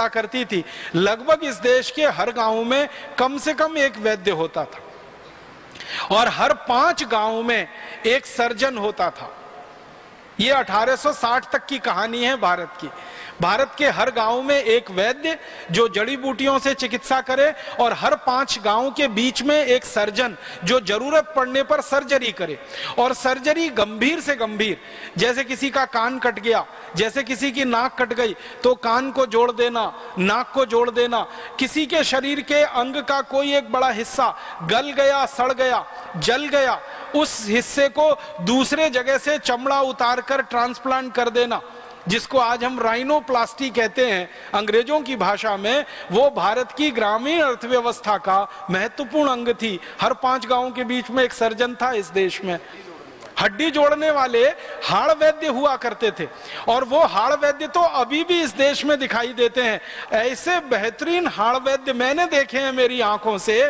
चला करती थी। लगभग इस देश के हर गाँव में कम से कम एक वैद्य होता था। और हर पाँच गाँव में एक सर्जन होता था। ये 1860 तक की कहानी है भारत की। भारत के हर गाँव में एक वैद्य जो जड़ी बूटियों से चिकित्सा करे और हर पाँच गाँव के बीच में एक सर्जन जो ज़रूरत पड़ने पर सर्जरी करे। और सर्जरी गंभीर से गंभीर। जैसे किसी का कान कट गया, जैसे किसी की नाक कट गई तो कान को जोड़ देना, नाक को जोड़ देना। किसी के शरीर के अंग का कोई एक बड़ा हिस्सा गल गया, सड़ गया, जल गया, उस हिस्से को दूसरे जगह से चमड़ा उतार कर ट्रांसप्लांट कर देना। जिसको आज हम राइनोप्लास्टी कहते हैं, अंग्रेज़ों की भाषा में, वो भारत की ग्रामीण अर्थव्यवस्था का महत्वपूर्ण अंग थी। हर पाँच गाँवों के बीच में एक सर्जन था इस देश में। हड्डी जोड़ने वाले हाड़ वैद्य हुआ करते थे। और वो हाड़ वैद्य तो अभी भी इस देश में दिखाई देते हैं। ऐसे बेहतरीन हाड़ वैद्य मैंने देखे हैं मेरी आँखों से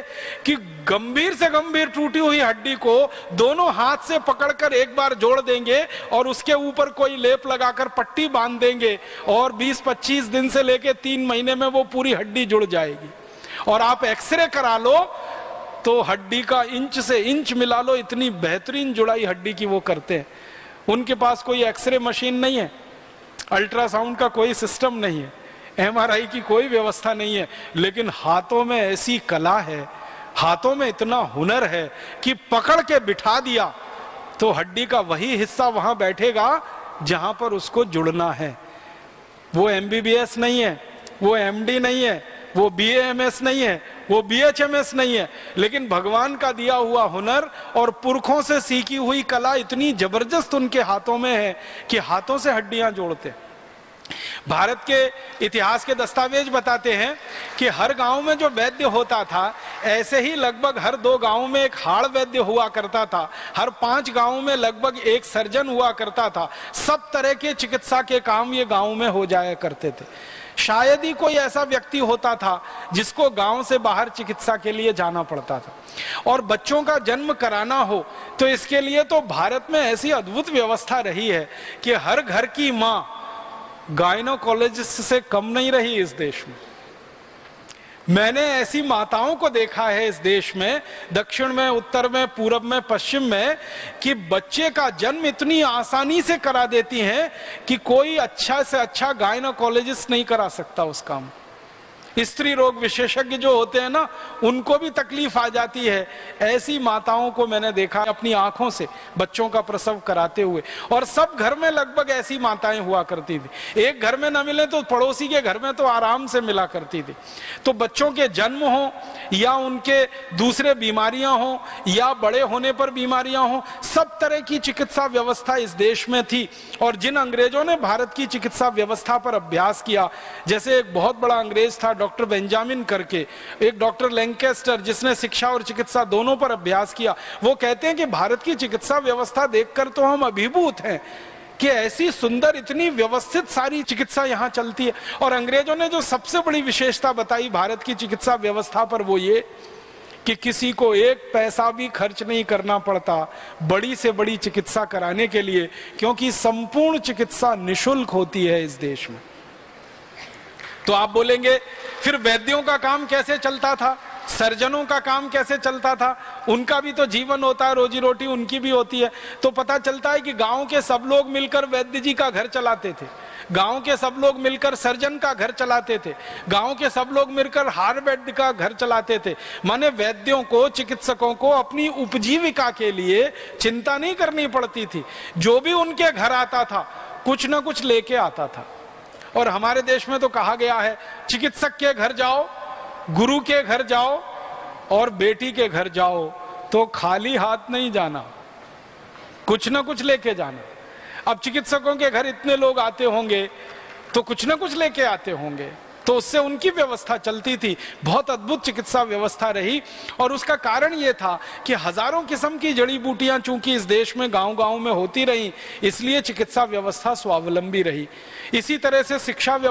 कि गंभीर से गंभीर टूटी हुई हड्डी को दोनों हाथ से पकड़कर एक बार जोड़ देंगे और उसके ऊपर कोई लेप लगाकर पट्टी बाँध देंगे और 20-25 दिन से लेके तीन महीने में वो पूरी हड्डी जुड़ जाएगी। और आप एक्सरे करा लो तो हड्डी का इंच से इंच मिला लो, इतनी बेहतरीन जुड़ाई हड्डी की वो करते हैं। उनके पास कोई एक्सरे मशीन नहीं है, अल्ट्रासाउंड का कोई सिस्टम नहीं है, एमआरआई की कोई व्यवस्था नहीं है, लेकिन हाथों में ऐसी कला है, हाथों में इतना हुनर है कि पकड़ के बिठा दिया तो हड्डी का वही हिस्सा वहाँ बैठेगा जहाँ पर उसको जुड़ना है। वो एमबीबीएस नहीं है, वो एमडी नहीं है, वो बी एस नहीं है वो बी एच एम एस नहीं है, लेकिन भगवान का दिया हुआ हुनर और पुरखों से सीखी हुई कला इतनी ज़बरदस्त उनके हाथों में है कि हाथों से हड्डियाँ जोड़ते भारत के इतिहास के दस्तावेज़ बताते हैं कि हर गाँव में जो वैद्य होता था, ऐसे ही लगभग हर दो गाँव में एक हाड़ वैद्य हुआ करता था। हर पाँच गाँव में लगभग एक सर्जन हुआ करता था। सब तरह के चिकित्सा के काम ये गाँव में हो जाया करते थे। शायद ही कोई ऐसा व्यक्ति होता था जिसको गाँव से बाहर चिकित्सा के लिए जाना पड़ता था। और बच्चों का जन्म कराना हो तो इसके लिए तो भारत में ऐसी अद्भुत व्यवस्था रही है कि हर घर की माँ गायनोकोलॉजिस्ट से कम नहीं रही इस देश में। मैंने ऐसी माताओं को देखा है इस देश में, दक्षिण में, उत्तर में, पूरब में, पश्चिम में, कि बच्चे का जन्म इतनी आसानी से करा देती हैं कि कोई अच्छा से अच्छा गायनोकोलॉजिस्ट नहीं करा सकता उस काम स्त्री रोग विशेषज्ञ जो होते हैं ना, उनको भी तकलीफ़ आ जाती है। ऐसी माताओं को मैंने देखा अपनी आँखों से, बच्चों का प्रसव कराते हुए। और सब घर में लगभग ऐसी माताएँ हुआ करती थी। एक घर में ना मिले तो पड़ोसी के घर में तो आराम से मिला करती थी। तो बच्चों के जन्म हो, या उनके दूसरे बीमारियाँ हो, या बड़े होने पर बीमारियाँ हो, सब तरह की चिकित्सा व्यवस्था इस देश में थी। और जिन अंग्रेज़ों ने भारत की चिकित्सा व्यवस्था पर अभ्यास किया, जैसे एक बहुत बड़ा अंग्रेज़ था डॉक्टर बेंजामिन करके, एक डॉक्टर लैंकेस्टर जिसने शिक्षा और चिकित्सा दोनों पर अभ्यास किया, वो कहते हैं कि भारत की चिकित्सा व्यवस्था देखकर तो हम अभिभूत हैं कि ऐसी सुंदर, इतनी व्यवस्थित सारी चिकित्सा यहाँ चलती है। और अंग्रेज़ों ने जो सबसे बड़ी विशेषता बताई भारत की चिकित्सा व्यवस्था पर, वो ये कि किसी को एक पैसा भी खर्च नहीं करना पड़ता बड़ी से बड़ी चिकित्सा कराने के लिए, क्योंकि संपूर्ण चिकित्सा निशुल्क होती है इस देश में। तो आप बोलेंगे, फिर वैद्यों का काम कैसे चलता था? सर्जनों का काम कैसे चलता था? उनका भी तो जीवन होता है रोजी रोटी उनकी भी होती है। तो पता चलता है कि गाँव के सब लोग मिलकर वैद्य जी का घर चलाते थे। गाँव के सब लोग मिलकर सर्जन का घर चलाते थे। गाँव के सब लोग मिलकर हार वैद्य का घर चलाते थे। माने वैद्यों को, चिकित्सकों को अपनी उपजीविका के लिए चिंता नहीं करनी पड़ती थी। जो भी उनके घर आता था, कुछ ना कुछ लेके आता था। और हमारे देश में तो कहा गया है, चिकित्सक के घर जाओ, गुरु के घर जाओ और बेटी के घर जाओ तो खाली हाथ नहीं जाना, कुछ ना कुछ लेके जाना। अब चिकित्सकों के घर इतने लोग आते होंगे तो कुछ ना कुछ लेके आते होंगे। तो उससे उनकी व्यवस्था चलती थी। बहुत अद्भुत चिकित्सा व्यवस्था रही। और उसका कारण यह था कि हज़ारों किस्म की जड़ी बूटियाँ चूँकि इस देश में गाँव गाँव में होती रही, इसलिए चिकित्सा व्यवस्था स्वावलंबी रही। इसी तरह से शिक्षा व्यवस्था